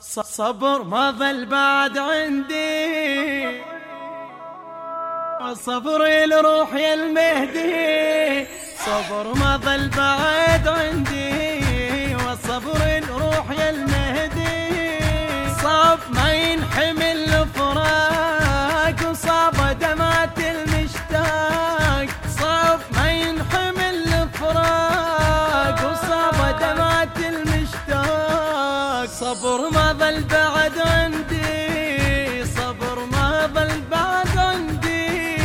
صبر ما ظل بعد عندي. صبر الروح يا المهدي. صبر ما ظل بعد عندي. وصبر الروح يا المهدي. صاب ما ينحمل صبر ما ظل بعد عندي صبر ما ظل بعد عندي.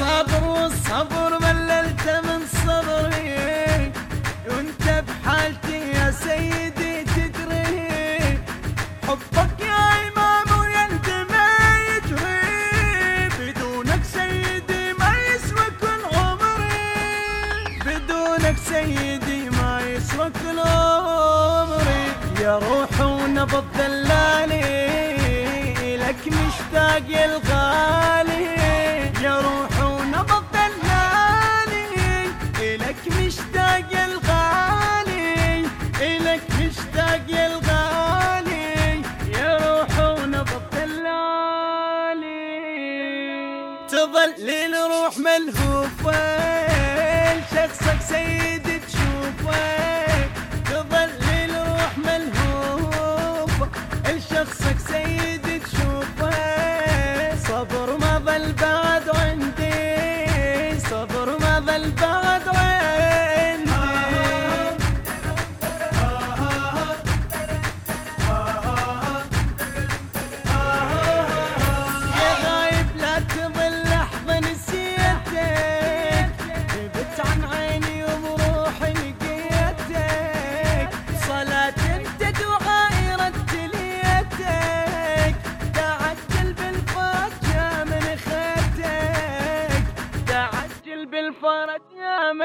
صبر والصبر مللت من صبري. بدونك سيدي ما يسوى كل عمري يا روح ونبض دلالي لك مشتاق الغالي. يا روح ونبض دلالي لك مشتاق الغالي. لك مشتاق الغالي. يا روح ونبض دلالي تظل الروح ملهوفة. شخصك سيد تشوفه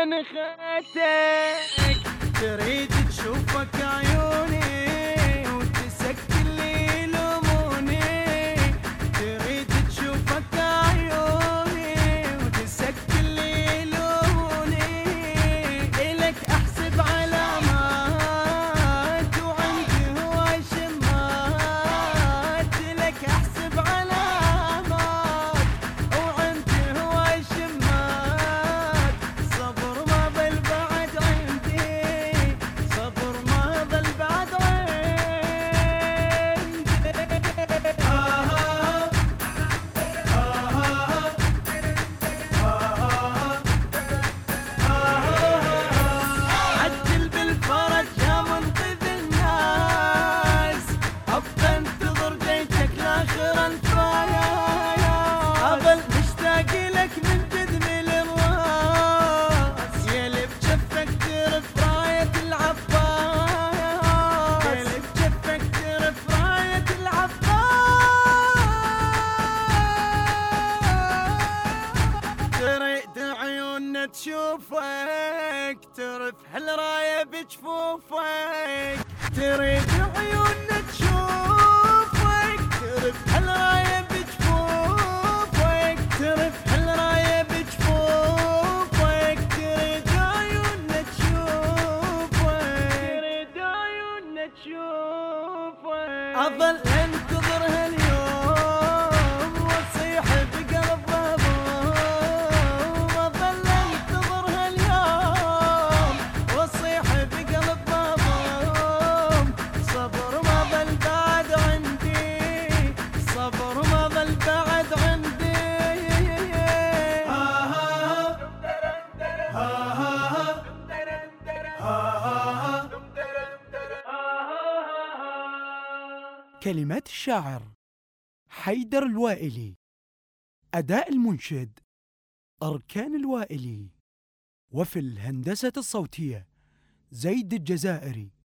من خيتك تريد تشوفك عيوني. تشوفك ترف هالراية بجفوفك تريد عيوننا تشوفك ترف هالراية بجفوفك ترف هالراية بجفوفك تريد عيوننا تشوفك. تريد عيوننا تشوفك. أظل انتظر كلمات الشاعر. حيدر الوائلي. أداء المنشد. أركان الوائلي. وفي الهندسة الصوتية زيد الجزائري.